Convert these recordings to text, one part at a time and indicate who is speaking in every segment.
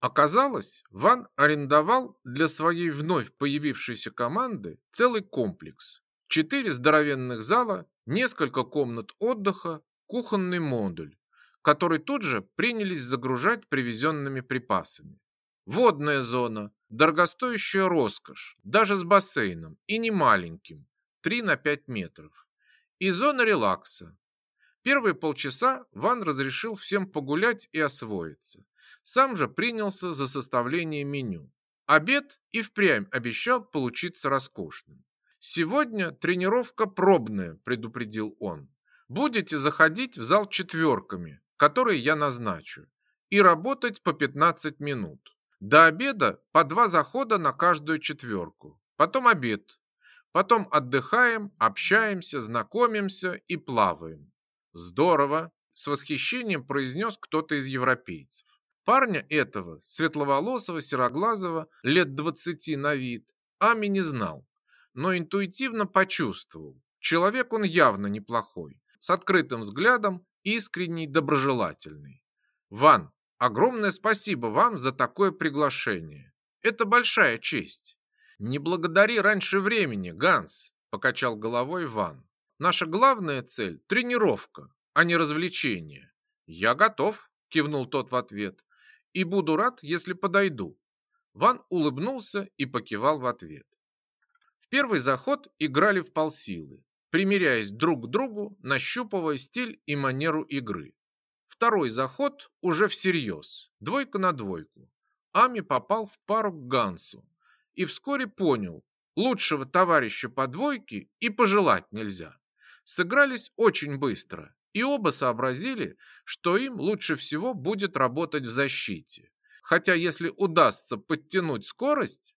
Speaker 1: Оказалось, Ван арендовал для своей вновь появившейся команды целый комплекс. Четыре здоровенных зала, несколько комнат отдыха, кухонный модуль, который тут же принялись загружать привезенными припасами. Водная зона, дорогостоящая роскошь, даже с бассейном, и не маленьким, 3 на 5 метров. И зона релакса. Первые полчаса Ван разрешил всем погулять и освоиться. Сам же принялся за составление меню. Обед и впрямь обещал получиться роскошным. «Сегодня тренировка пробная», – предупредил он. «Будете заходить в зал четверками, которые я назначу, и работать по 15 минут. До обеда по два захода на каждую четверку. Потом обед. Потом отдыхаем, общаемся, знакомимся и плаваем. Здорово, с восхищением произнес кто-то из европейцев. Парня этого, светловолосого, сероглазого, лет двадцати на вид, Ами не знал, но интуитивно почувствовал. Человек он явно неплохой, с открытым взглядом, искренний, доброжелательный. Ван, огромное спасибо вам за такое приглашение. Это большая честь. Не благодари раньше времени, Ганс, покачал головой Ван. Наша главная цель – тренировка, а не развлечение. Я готов, кивнул тот в ответ и буду рад, если подойду. Ван улыбнулся и покивал в ответ. В первый заход играли в полсилы, примеряясь друг к другу, нащупывая стиль и манеру игры. Второй заход уже всерьез, двойка на двойку. Ами попал в пару к Гансу и вскоре понял, лучшего товарища по двойке и пожелать нельзя. Сыгрались очень быстро, и оба сообразили, что им лучше всего будет работать в защите. Хотя если удастся подтянуть скорость,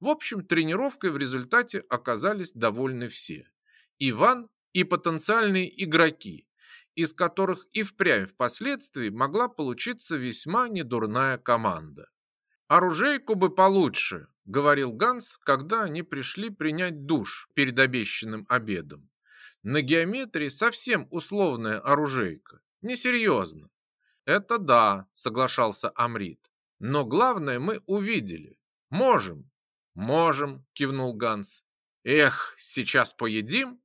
Speaker 1: в общем, тренировкой в результате оказались довольны все. Иван и потенциальные игроки, из которых и впрямь впоследствии могла получиться весьма недурная команда. «Оружейку бы получше», — говорил Ганс, когда они пришли принять душ перед обещанным обедом. На геометрии совсем условная оружейка. Несерьезно. Это да, соглашался Амрит. Но главное мы увидели. Можем. Можем, кивнул Ганс. Эх, сейчас поедим?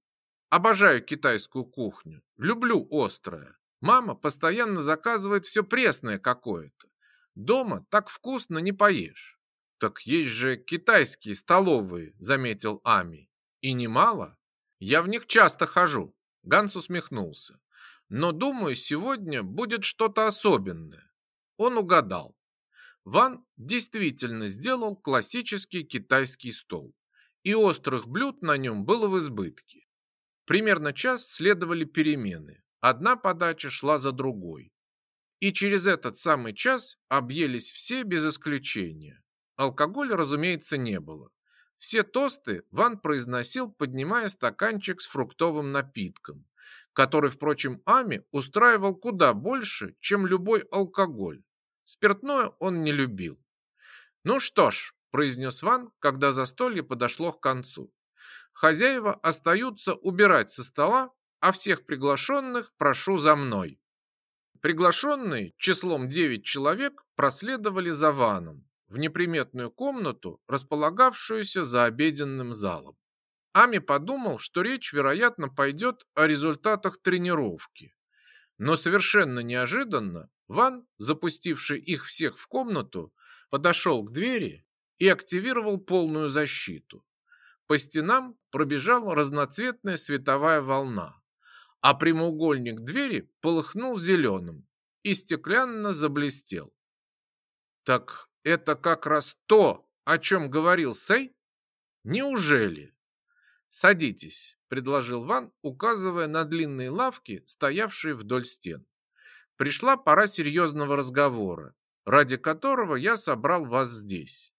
Speaker 1: Обожаю китайскую кухню. Люблю острое. Мама постоянно заказывает все пресное какое-то. Дома так вкусно не поешь. Так есть же китайские столовые, заметил Ами. И немало. Я в них часто хожу. Ганс усмехнулся. Но думаю, сегодня будет что-то особенное. Он угадал. Ван действительно сделал классический китайский стол. И острых блюд на нем было в избытке. Примерно час следовали перемены. Одна подача шла за другой. И через этот самый час объелись все без исключения. Алкоголя, разумеется, не было. Все тосты Ван произносил, поднимая стаканчик с фруктовым напитком, который, впрочем, Ами устраивал куда больше, чем любой алкоголь. Спиртное он не любил. «Ну что ж», – произнес Ван, когда застолье подошло к концу. «Хозяева остаются убирать со стола, а всех приглашенных прошу за мной». Приглашенные числом девять человек проследовали за Ваном, в неприметную комнату, располагавшуюся за обеденным залом. Ами подумал, что речь, вероятно, пойдет о результатах тренировки. Но совершенно неожиданно Ван, запустивший их всех в комнату, подошел к двери и активировал полную защиту. По стенам пробежала разноцветная световая волна, а прямоугольник двери полыхнул зеленым и стеклянно заблестел. Так это как раз то, о чем говорил Сэй? Неужели? Садитесь, предложил Ван, указывая на длинные лавки, стоявшие вдоль стен. Пришла пора серьезного разговора, ради которого я собрал вас здесь.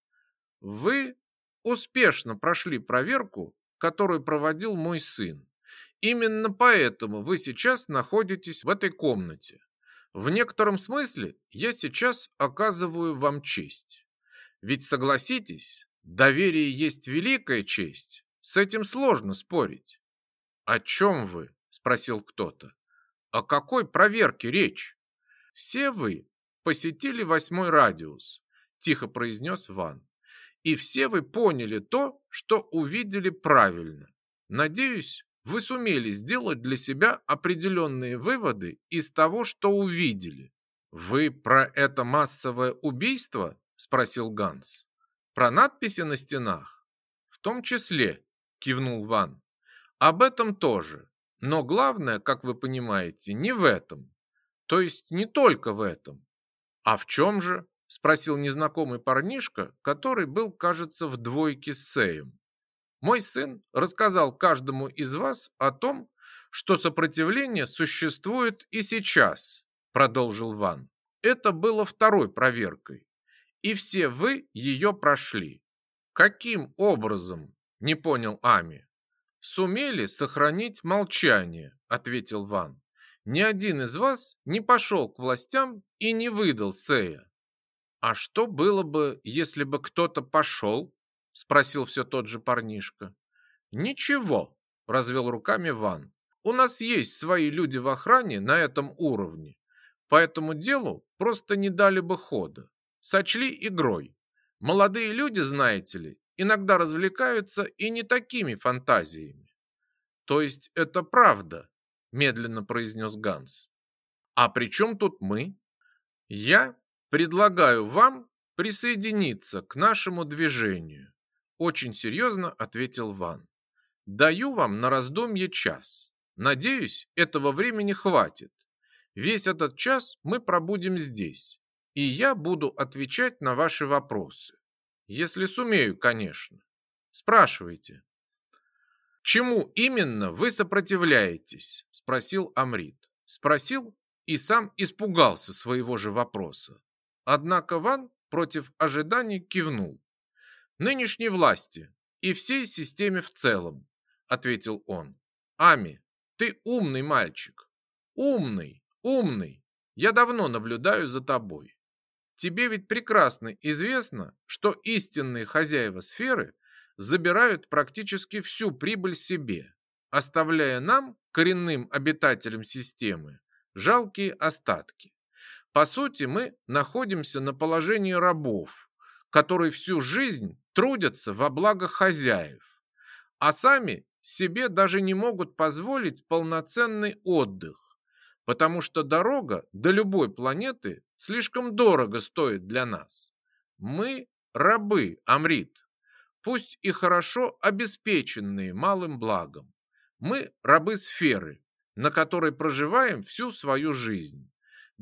Speaker 1: Вы успешно прошли проверку, которую проводил мой сын. Именно поэтому вы сейчас находитесь в этой комнате. В некотором смысле я сейчас оказываю вам честь. Ведь согласитесь, доверие есть великая честь. С этим сложно спорить. О чем вы? Спросил кто-то. О какой проверке речь? Все вы посетили восьмой радиус тихо произнес Ван. И все вы поняли то, что увидели правильно. Надеюсь, вы сумели сделать для себя определенные выводы из того, что увидели. Вы про это массовое убийство? спросил Ганс. Про надписи на стенах? В том числе, кивнул Ван. Об этом тоже. Но главное, как вы понимаете, не в этом. То есть не только в этом. А в чем же? Спросил незнакомый парнишка, который был, кажется, в двойке с Сеем. Мой сын рассказал каждому из вас о том, что сопротивление существует и сейчас, продолжил Ван. Это было второй проверкой, и все вы ее прошли. Каким образом? Не понял Ами. Сумели сохранить молчание, ответил Ван. Ни один из вас не пошел к властям и не выдал Сея. «А что было бы, если бы кто-то пошел?» — спросил все тот же парнишка. «Ничего», — развел руками Ван. «У нас есть свои люди в охране на этом уровне. По этому делу просто не дали бы хода. Сочли игрой. Молодые люди, знаете ли, иногда развлекаются и не такими фантазиями». «То есть это правда?» — медленно произнес Ганс. «А при чем тут мы?» «Я Предлагаю вам присоединиться к нашему движению, очень серьезно ответил Ван. Даю вам на раздумье час. Надеюсь, этого времени хватит. Весь этот час мы пробудем здесь, и я буду отвечать на ваши вопросы. Если сумею, конечно. Спрашивайте. Чему именно вы сопротивляетесь? спросил Амрит. Спросил и сам испугался своего же вопроса. Однако Ван против ожиданий кивнул. «Нынешней власти и всей системе в целом», — ответил он. «Ами, ты умный мальчик. Умный, умный. Я давно наблюдаю за тобой. Тебе ведь прекрасно известно, что истинные хозяева сферы забирают практически всю прибыль себе, оставляя нам, коренным обитателям системы, жалкие остатки. По сути, мы находимся на положении рабов, которые всю жизнь трудятся во благо хозяев, а сами себе даже не могут позволить полноценный отдых, потому что дорога до любой планеты слишком дорого стоит для нас. Мы рабы, Амрит, пусть и хорошо обеспеченные малым благом. Мы рабы сферы, на которой проживаем всю свою жизнь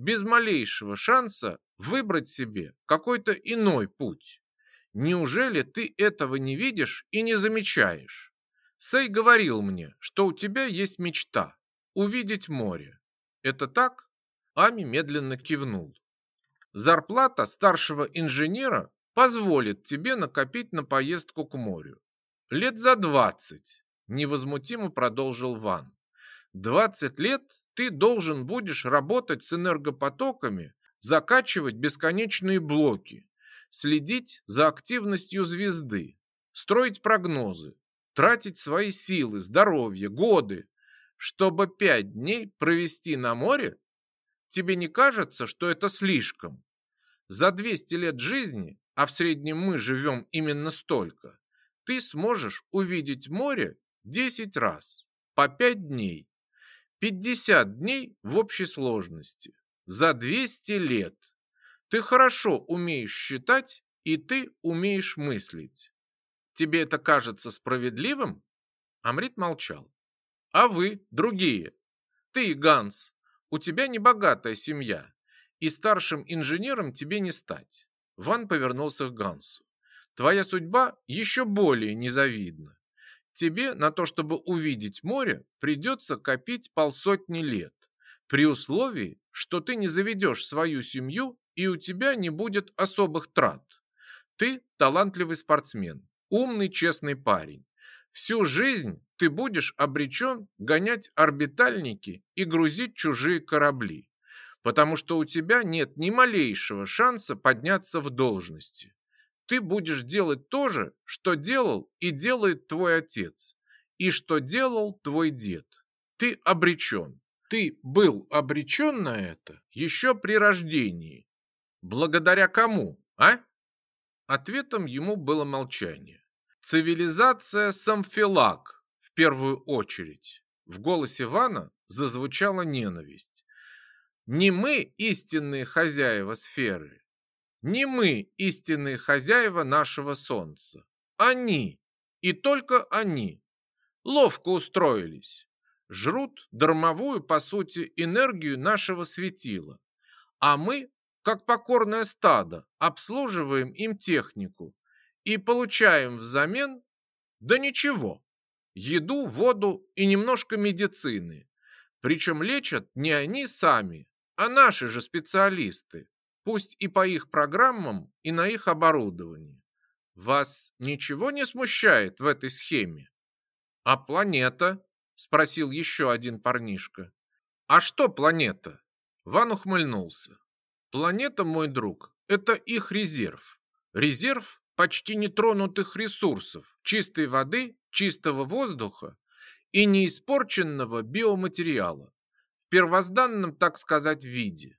Speaker 1: без малейшего шанса выбрать себе какой-то иной путь. Неужели ты этого не видишь и не замечаешь? Сэй говорил мне, что у тебя есть мечта – увидеть море. Это так? Ами медленно кивнул. Зарплата старшего инженера позволит тебе накопить на поездку к морю. Лет за двадцать, невозмутимо продолжил Ван. Двадцать лет ты должен будешь работать с энергопотоками, закачивать бесконечные блоки, следить за активностью звезды, строить прогнозы, тратить свои силы, здоровье, годы, чтобы пять дней провести на море? Тебе не кажется, что это слишком? За 200 лет жизни, а в среднем мы живем именно столько, ты сможешь увидеть море 10 раз, по 5 дней. 50 дней в общей сложности. За 200 лет. Ты хорошо умеешь считать, и ты умеешь мыслить. Тебе это кажется справедливым? Амрит молчал. А вы, другие? Ты, Ганс, у тебя небогатая семья, и старшим инженером тебе не стать. Ван повернулся к Гансу. Твоя судьба еще более незавидна. Тебе на то, чтобы увидеть море, придется копить полсотни лет, при условии, что ты не заведешь свою семью и у тебя не будет особых трат. Ты талантливый спортсмен, умный, честный парень. Всю жизнь ты будешь обречен гонять орбитальники и грузить чужие корабли, потому что у тебя нет ни малейшего шанса подняться в должности ты будешь делать то же, что делал и делает твой отец, и что делал твой дед. Ты обречен. Ты был обречен на это еще при рождении. Благодаря кому, а? Ответом ему было молчание. Цивилизация Самфилак в первую очередь. В голосе Вана зазвучала ненависть. Не мы истинные хозяева сферы. Не мы истинные хозяева нашего солнца. Они. И только они. Ловко устроились. Жрут дармовую, по сути, энергию нашего светила. А мы как покорное стадо, обслуживаем им технику и получаем взамен, да ничего, еду, воду и немножко медицины. Причем лечат не они сами, а наши же специалисты, пусть и по их программам и на их оборудовании. Вас ничего не смущает в этой схеме? А планета? Спросил еще один парнишка. А что планета? Ван ухмыльнулся. Планета, мой друг, это их резерв. Резерв почти нетронутых ресурсов, чистой воды, чистого воздуха и неиспорченного биоматериала в первозданном, так сказать, виде.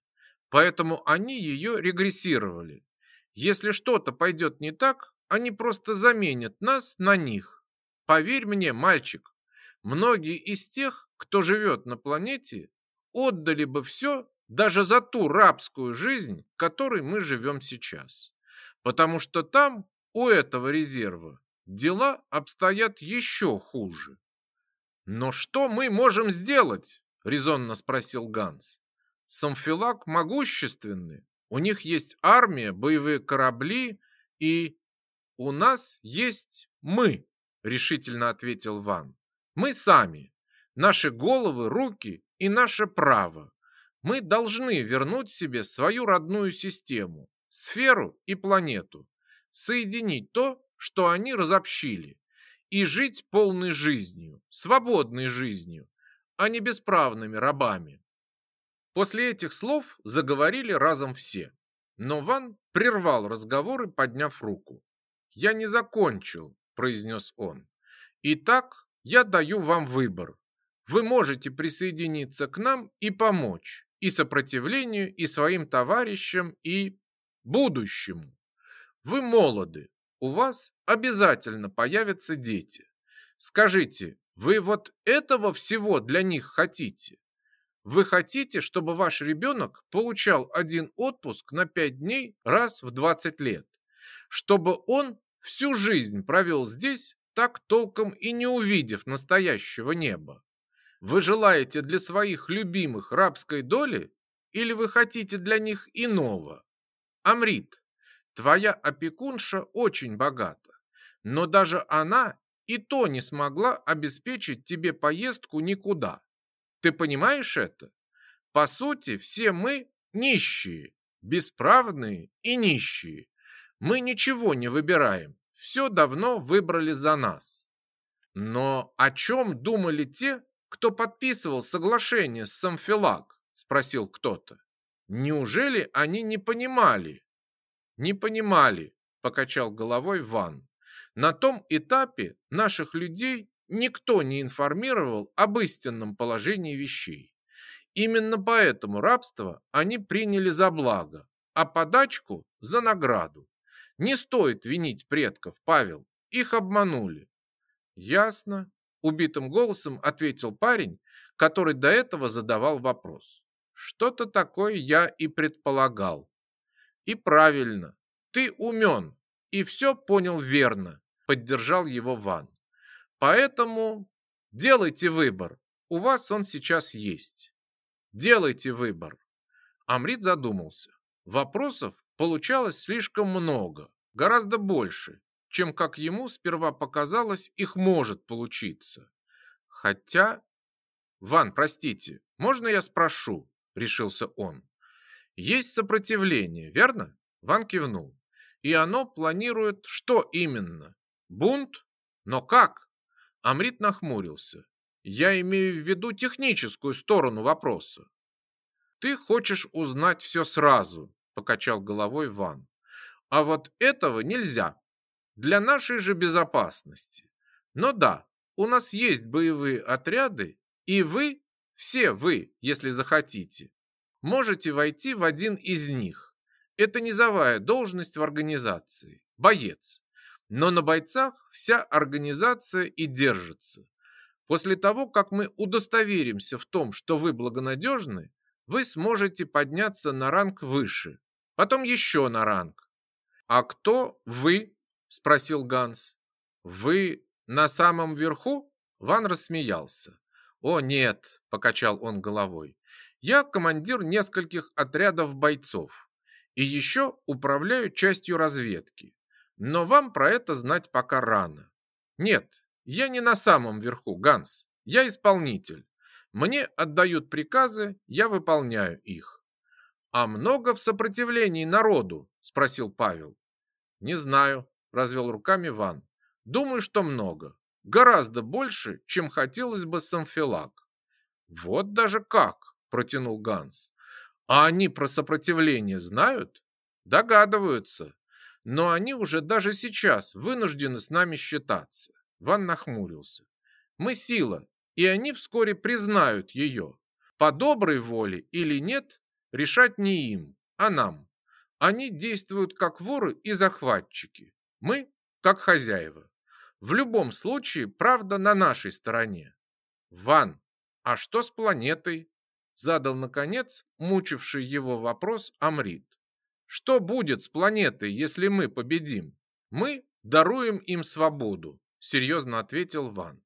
Speaker 1: Поэтому они ее регрессировали. Если что-то пойдет не так, они просто заменят нас на них. Поверь мне, мальчик, многие из тех, кто живет на планете, отдали бы все даже за ту рабскую жизнь, которой мы живем сейчас. Потому что там, у этого резерва, дела обстоят еще хуже. «Но что мы можем сделать?» – резонно спросил Ганс. «Самфилак могущественны, у них есть армия, боевые корабли и...» «У нас есть мы», – решительно ответил Ван. «Мы сами, наши головы, руки и наше право. Мы должны вернуть себе свою родную систему, сферу и планету, соединить то, что они разобщили, и жить полной жизнью, свободной жизнью, а не бесправными рабами. После этих слов заговорили разом все, но Ван прервал разговоры, подняв руку. «Я не закончил», – произнес он. «Итак, я даю вам выбор. Вы можете присоединиться к нам и помочь, и сопротивлению, и своим товарищам, и будущему. Вы молоды, у вас обязательно появятся дети. Скажите, вы вот этого всего для них хотите? Вы хотите, чтобы ваш ребенок получал один отпуск на 5 дней раз в 20 лет? Чтобы он всю жизнь провел здесь, так толком и не увидев настоящего неба? Вы желаете для своих любимых рабской доли или вы хотите для них иного? Амрит, твоя опекунша очень богата, но даже она и то не смогла обеспечить тебе поездку никуда. Ты понимаешь это? По сути, все мы нищие, бесправные и нищие. Мы ничего не выбираем, все давно выбрали за нас. Но о чем думали те, кто подписывал соглашение с Самфилак?» – спросил кто-то. «Неужели они не понимали?» «Не понимали», – покачал головой Ван. «На том этапе наших людей никто не информировал об истинном положении вещей. Именно поэтому рабство они приняли за благо, а подачку – за награду. Не стоит винить предков, Павел, их обманули». «Ясно», убитым голосом ответил парень, который до этого задавал вопрос. Что-то такое я и предполагал. И правильно, ты умен и все понял верно, поддержал его Ван. Поэтому делайте выбор, у вас он сейчас есть. Делайте выбор. Амрит задумался. Вопросов получалось слишком много, гораздо больше, чем, как ему сперва показалось, их может получиться. Хотя... «Ван, простите, можно я спрошу?» – решился он. «Есть сопротивление, верно?» Ван кивнул. «И оно планирует что именно? Бунт? Но как?» Амрит нахмурился. «Я имею в виду техническую сторону вопроса». «Ты хочешь узнать все сразу», – покачал головой Ван. «А вот этого нельзя для нашей же безопасности. Но да, у нас есть боевые отряды, и вы, все вы, если захотите, можете войти в один из них. Это низовая должность в организации. боец. Но на бойцах вся организация и держится. После того, как мы удостоверимся в том, что вы благонадежны, вы сможете подняться на ранг выше, потом еще на ранг. А кто вы? Спросил Ганс. Вы на самом верху? Ван рассмеялся. О нет, покачал он головой. Я командир нескольких отрядов бойцов и еще управляю частью разведки. Но вам про это знать пока рано. Нет, я не на самом верху, Ганс. Я исполнитель. Мне отдают приказы, я выполняю их. А много в сопротивлении народу? спросил Павел. Не знаю, развел руками Ван. Думаю, что много. Гораздо больше, чем хотелось бы Самфилак. Вот даже как, протянул Ганс. А они про сопротивление знают? Догадываются. Но они уже даже сейчас вынуждены с нами считаться. Ван нахмурился. Мы сила, и они вскоре признают ее. По доброй воле или нет, решать не им, а нам. Они действуют как воры и захватчики. Мы как хозяева. В любом случае, правда на нашей стороне. Ван, а что с планетой? Задал, наконец, мучивший его вопрос Амрит. Что будет с планетой, если мы победим? Мы даруем им свободу, серьезно ответил Ван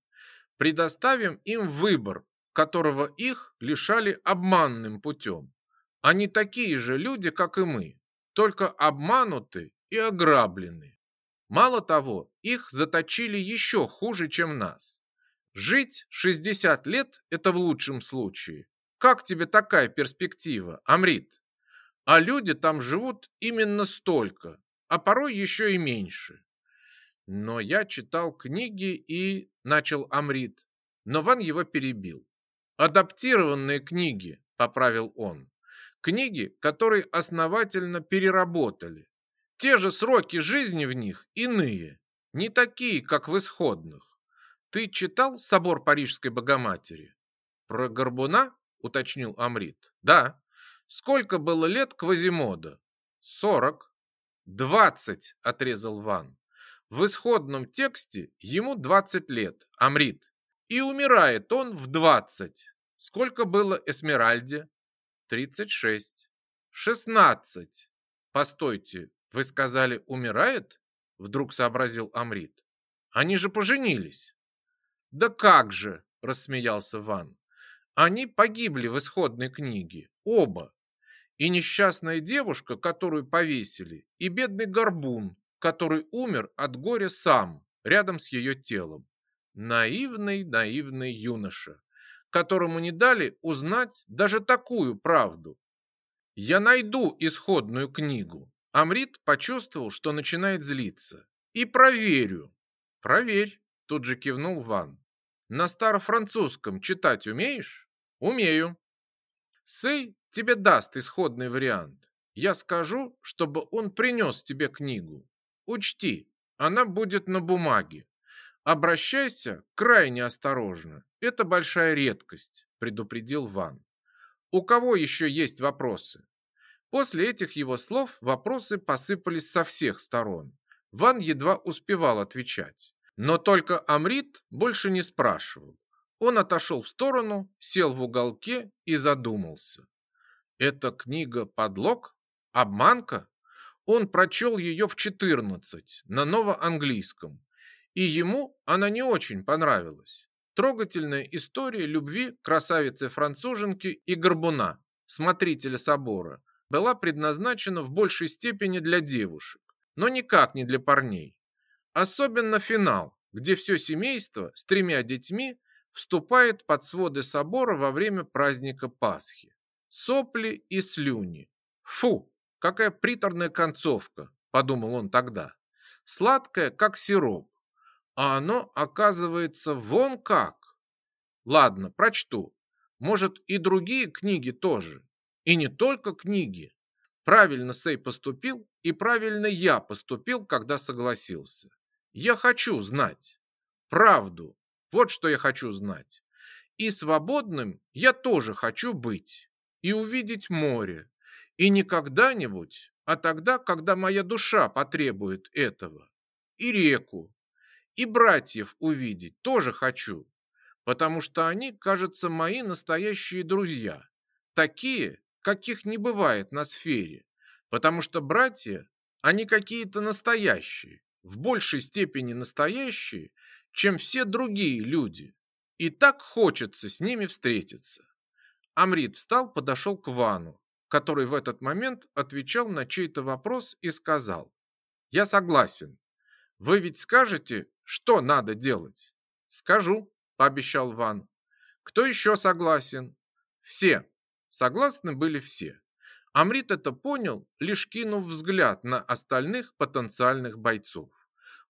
Speaker 1: предоставим им выбор, которого их лишали обманным путем. Они такие же люди, как и мы, только обмануты и ограблены. Мало того, их заточили еще хуже, чем нас. Жить 60 лет – это в лучшем случае. Как тебе такая перспектива, Амрит? А люди там живут именно столько, а порой еще и меньше. Но я читал книги и начал Амрит, но Ван его перебил. Адаптированные книги, поправил он. Книги, которые основательно переработали. Те же сроки жизни в них иные, не такие, как в исходных. Ты читал Собор Парижской Богоматери? Про Горбуна? уточнил Амрит. Да. Сколько было лет Квазимода? Сорок. Двадцать, отрезал Ван. В исходном тексте ему 20 лет, Амрит. И умирает он в 20. Сколько было Эсмеральде? 36. 16. Постойте, вы сказали, умирает? Вдруг сообразил Амрит. Они же поженились. Да как же, рассмеялся Ван. Они погибли в исходной книге, оба. И несчастная девушка, которую повесили, и бедный горбун, который умер от горя сам, рядом с ее телом. Наивный, наивный юноша, которому не дали узнать даже такую правду. Я найду исходную книгу. Амрит почувствовал, что начинает злиться. И проверю. Проверь, тут же кивнул Ван. На старофранцузском читать умеешь? Умею. Сэй тебе даст исходный вариант. Я скажу, чтобы он принес тебе книгу. Учти, она будет на бумаге. Обращайся крайне осторожно. Это большая редкость, предупредил Ван. У кого еще есть вопросы? После этих его слов вопросы посыпались со всех сторон. Ван едва успевал отвечать. Но только Амрит больше не спрашивал. Он отошел в сторону, сел в уголке и задумался. Эта книга подлог? Обманка? Он прочел ее в 14 на новоанглийском, и ему она не очень понравилась. Трогательная история любви красавицы-француженки и горбуна, смотрителя собора, была предназначена в большей степени для девушек, но никак не для парней. Особенно финал, где все семейство с тремя детьми вступает под своды собора во время праздника Пасхи. Сопли и слюни. Фу! Какая приторная концовка, подумал он тогда. Сладкая, как сироп. А оно, оказывается, вон как. Ладно, прочту. Может, и другие книги тоже. И не только книги. Правильно Сей поступил, и правильно я поступил, когда согласился. Я хочу знать. Правду. Вот что я хочу знать. И свободным я тоже хочу быть. И увидеть море, и не когда-нибудь, а тогда, когда моя душа потребует этого. И реку, и братьев увидеть тоже хочу, потому что они, кажется, мои настоящие друзья, такие, каких не бывает на сфере, потому что братья, они какие-то настоящие, в большей степени настоящие, чем все другие люди. И так хочется с ними встретиться. Амрит встал, подошел к Вану, который в этот момент отвечал на чей-то вопрос и сказал, «Я согласен. Вы ведь скажете, что надо делать?» «Скажу», – пообещал Ван. «Кто еще согласен?» «Все». Согласны были все. Амрит это понял, лишь кинув взгляд на остальных потенциальных бойцов.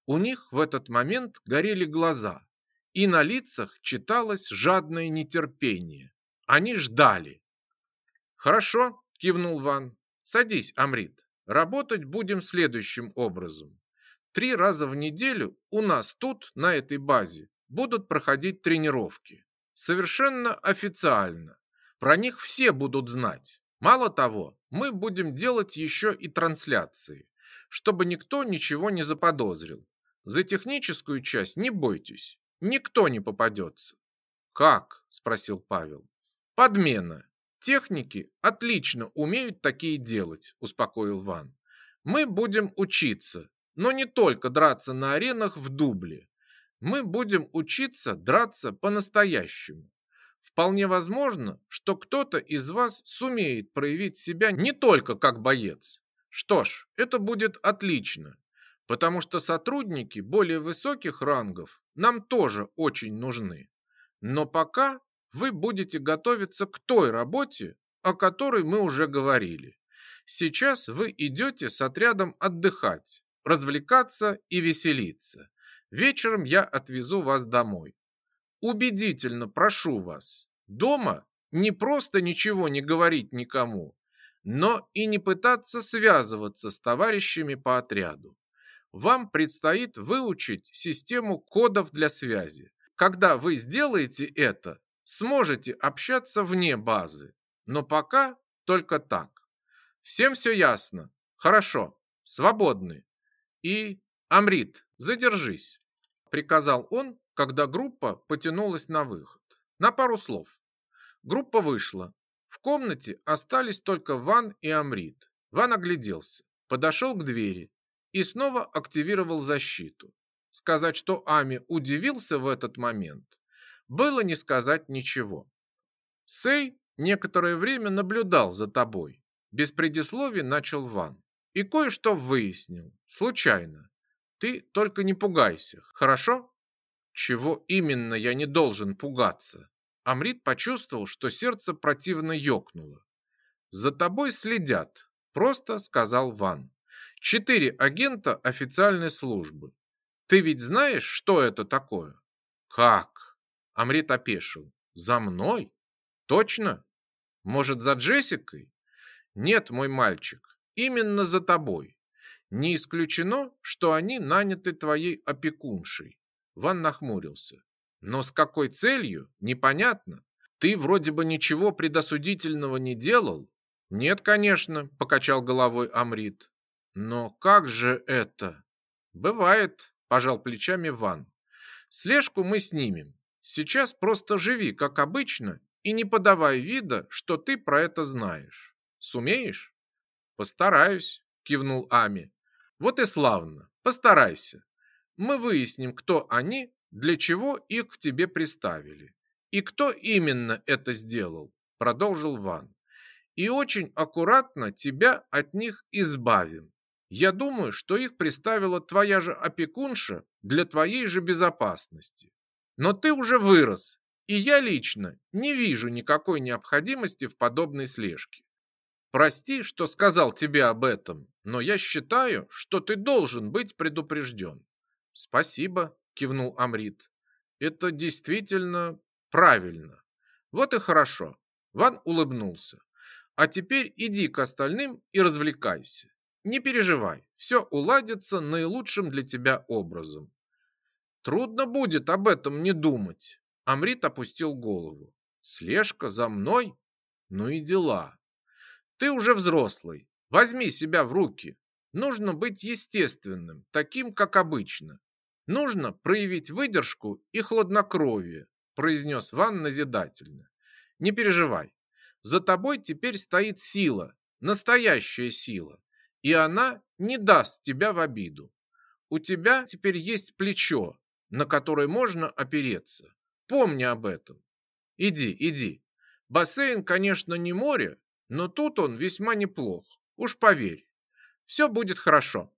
Speaker 1: У них в этот момент горели глаза, и на лицах читалось жадное нетерпение. Они ждали. «Хорошо», – кивнул Ван. «Садись, Амрит. Работать будем следующим образом. Три раза в неделю у нас тут, на этой базе, будут проходить тренировки. Совершенно официально. Про них все будут знать. Мало того, мы будем делать еще и трансляции, чтобы никто ничего не заподозрил. За техническую часть не бойтесь, никто не попадется. «Как?» – спросил Павел. «Подмена. Техники отлично умеют такие делать», – успокоил Ван. «Мы будем учиться, но не только драться на аренах в дубле. Мы будем учиться драться по-настоящему. Вполне возможно, что кто-то из вас сумеет проявить себя не только как боец. Что ж, это будет отлично, потому что сотрудники более высоких рангов нам тоже очень нужны. Но пока вы будете готовиться к той работе, о которой мы уже говорили. Сейчас вы идете с отрядом отдыхать, развлекаться и веселиться. Вечером я отвезу вас домой. Убедительно прошу вас, дома не просто ничего не говорить никому, но и не пытаться связываться с товарищами по отряду. Вам предстоит выучить систему кодов для связи. Когда вы сделаете это, сможете общаться вне базы. Но пока только так. Всем все ясно? Хорошо, свободны. И, Амрит, задержись, приказал он, когда группа потянулась на выход. На пару слов. Группа вышла. В комнате остались только Ван и Амрит. Ван огляделся, подошел к двери и снова активировал защиту. Сказать, что Ами удивился в этот момент, было не сказать ничего. Сей некоторое время наблюдал за тобой. Без предисловий начал Ван. И кое-что выяснил. Случайно. Ты только не пугайся, хорошо? Чего именно я не должен пугаться? Амрит почувствовал, что сердце противно ёкнуло. За тобой следят, просто сказал Ван. Четыре агента официальной службы. Ты ведь знаешь, что это такое? Как? Амрит опешил. За мной? Точно? Может, за Джессикой? Нет, мой мальчик, именно за тобой. Не исключено, что они наняты твоей опекуншей. Ван нахмурился. Но с какой целью, непонятно. Ты вроде бы ничего предосудительного не делал. Нет, конечно, покачал головой Амрит. Но как же это? Бывает, пожал плечами Ван. Слежку мы снимем. Сейчас просто живи, как обычно, и не подавай вида, что ты про это знаешь. Сумеешь? Постараюсь, кивнул Ами. Вот и славно. Постарайся. Мы выясним, кто они, для чего их к тебе приставили. И кто именно это сделал, продолжил Ван. И очень аккуратно тебя от них избавим. Я думаю, что их приставила твоя же опекунша для твоей же безопасности. Но ты уже вырос, и я лично не вижу никакой необходимости в подобной слежке. Прости, что сказал тебе об этом, но я считаю, что ты должен быть предупрежден. Спасибо, кивнул Амрит. Это действительно правильно. Вот и хорошо. Ван улыбнулся. А теперь иди к остальным и развлекайся. Не переживай, все уладится наилучшим для тебя образом. Трудно будет об этом не думать. Амрит опустил голову. Слежка за мной? Ну и дела. Ты уже взрослый, Возьми себя в руки. Нужно быть естественным, таким, как обычно. Нужно проявить выдержку и хладнокровие, произнес Ван назидательно. Не переживай. За тобой теперь стоит сила, настоящая сила, и она не даст тебя в обиду. У тебя теперь есть плечо, на которое можно опереться. Помни об этом. Иди, иди. Бассейн, конечно, не море, но тут он весьма неплох. Уж поверь. Все будет хорошо.